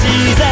season.